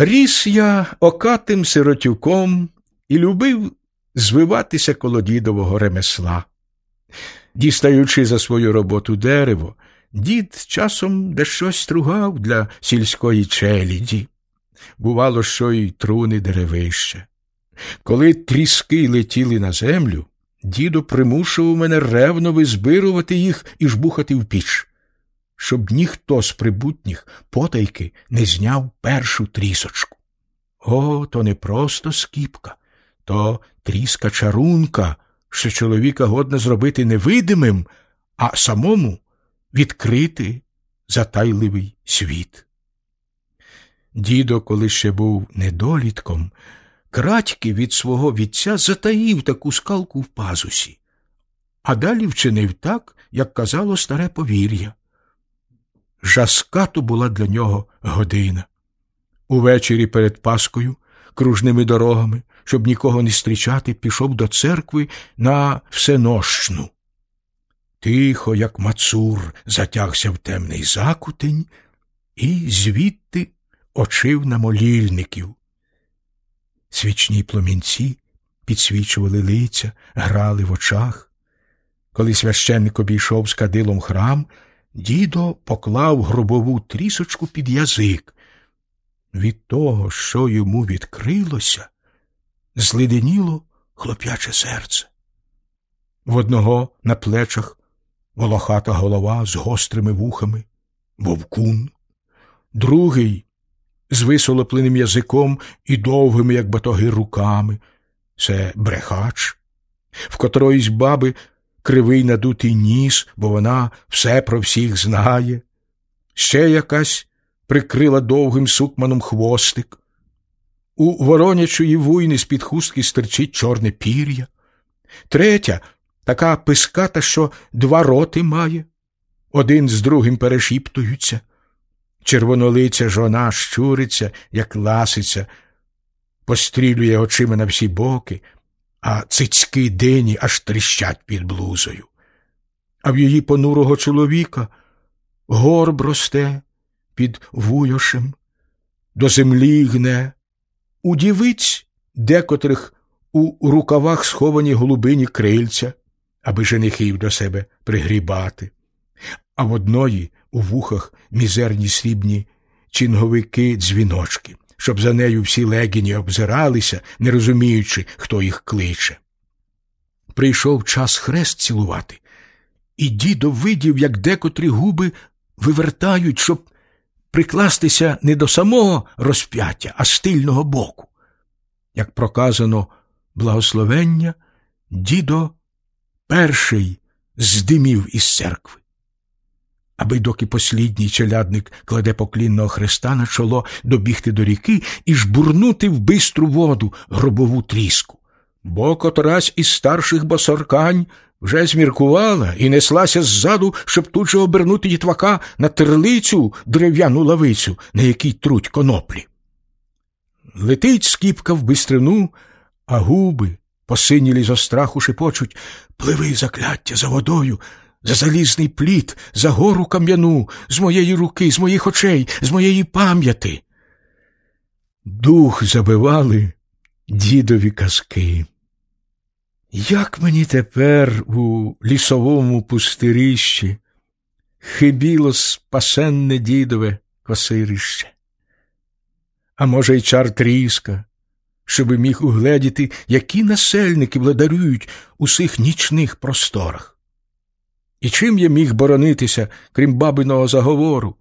Ріс я окатим сиротюком і любив звиватися коло дідового ремесла. Дістаючи за свою роботу дерево, дід часом дещо стругав для сільської челіді. Бувало, що й труни деревища. Коли тріски летіли на землю, дідо примушував мене ревно визбирувати їх і жбухати в піч, щоб ніхто з прибутніх потайки не зняв першу трісочку. О, то не просто скіпка, то тріска чарунка, що чоловіка годно зробити невидимим, а самому відкрити затайливий світ. Дідо, коли ще був недолітком, крадьки від свого вітця затаїв таку скалку в пазусі, а далі вчинив так, як казало старе повір'я. Жаскату була для нього година. Увечері перед Паскою, кружними дорогами, щоб нікого не зустрічати, пішов до церкви на всенощну. Тихо, як мацур, затягся в темний закутень і звідти очив на молільників. Свічні пломінці підсвічували лиця, грали в очах. Коли священник обійшов з кадилом храм, дідо поклав гробову трісочку під язик. Від того, що йому відкрилося, злиденіло хлоп'яче серце. В одного на плечах волохата голова з гострими вухами, вовкун, другий з висолопленим язиком і довгими, як батоги, руками. Це брехач, в котроїсь баби кривий надутий ніс, бо вона все про всіх знає. Ще якась прикрила довгим сукманом хвостик. У воронячої вуйни з-під хустки стирчить чорне пір'я. Третя така писката, що два роти має, один з другим перешіптуються. Червонолиця жона щуриться, як ласиця, пострілює очима на всі боки, а цицьки дині аж тріщать під блузою. А в її понурого чоловіка горб росте під вуйошем, до землі гне, у дівиць декотрих у рукавах сховані голубині крильця, аби женихів до себе пригрібати, а в одної у вухах мізерні срібні чинговики дзвіночки, щоб за нею всі легіні обзиралися, не розуміючи, хто їх кличе. Прийшов час хрест цілувати, і дідо видів, як декотрі губи вивертають, щоб прикластися не до самого розп'яття, а з тильного боку. Як проказано благословення, дідо перший здимів із церкви аби доки послідній челядник кладе поклінного хреста на чоло, добігти до ріки і жбурнути в бистру воду гробову тріску. Бо котрась із старших босоркань вже зміркувала і неслася ззаду, щоб тут же обернути дітвака на терлицю дерев'яну лавицю, на якій труть коноплі. Летить скіпка в бистрину, а губи, посинілі зо страху, шепочуть Пливи закляття за водою, за залізний плід, за гору кам'яну, з моєї руки, з моїх очей, з моєї пам'яти. Дух забивали дідові казки. Як мені тепер у лісовому пустирищі хибіло спасенне дідове косирище, а може, й чар тріска, щоби міг угледіти, які насельники владарюють у сих нічних просторах. І чим я міг боронитися, крім бабиного заговору?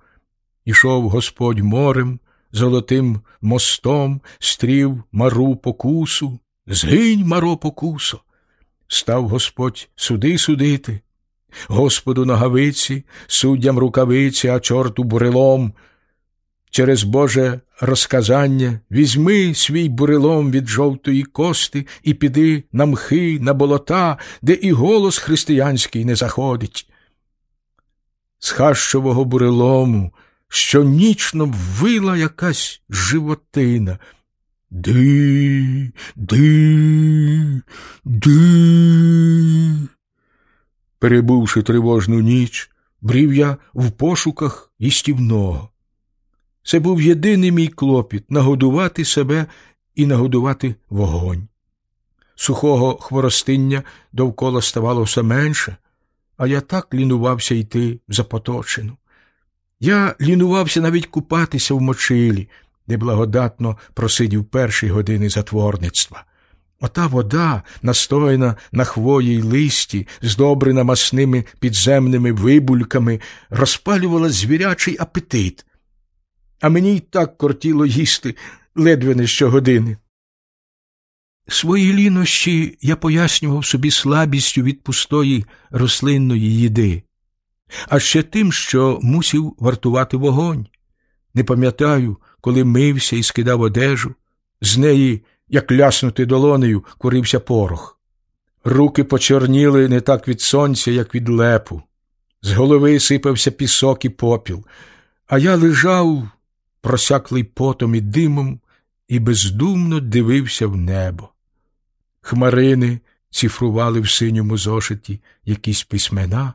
Ішов Господь морем, золотим мостом, стрів мару покусу, згинь, маро покусо. Став Господь суди судити, Господу на гавиці, суддям рукавиці, а чорту бурелом, Через Боже розказання візьми свій бурелом від жовтої кости і піди на мхи, на болота, де і голос християнський не заходить. З хащового бурелому щонічно ввила якась животина. Ди, ди, ди. Перебувши тривожну ніч, брів я в пошуках істівного. Це був єдиний мій клопіт нагодувати себе і нагодувати вогонь. Сухого хворостиння довкола ставало все менше, а я так лінувався йти в Запоточину. Я лінувався навіть купатися в мочилі, де благодатно просидів перші години затворництва. Ота вода, настояна на хвої й листі, здобрена масними підземними вибульками, розпалювала звірячий апетит, а мені й так кортіло їсти ледве не щогодини. Свої лінощі я пояснював собі слабістю від пустої рослинної їди, а ще тим, що мусів вартувати вогонь. Не пам'ятаю, коли мився і скидав одежу, з неї, як ляснути долонею, курився порох. Руки почорніли не так від сонця, як від лепу. З голови сипався пісок і попіл, а я лежав, просяклий потом і димом, і бездумно дивився в небо. Хмарини цифрували в синьому зошиті якісь письмена,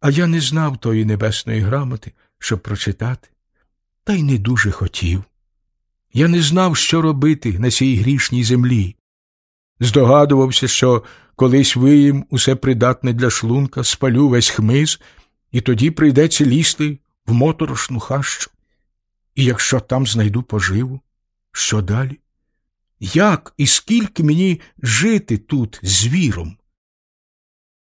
а я не знав тої небесної грамоти, щоб прочитати, та й не дуже хотів. Я не знав, що робити на цій грішній землі. Здогадувався, що колись виїм усе придатне для шлунка, спалю весь хмиз, і тоді прийдеться лізти в моторошну хащу. І якщо там знайду поживу, що далі? Як і скільки мені жити тут з віром?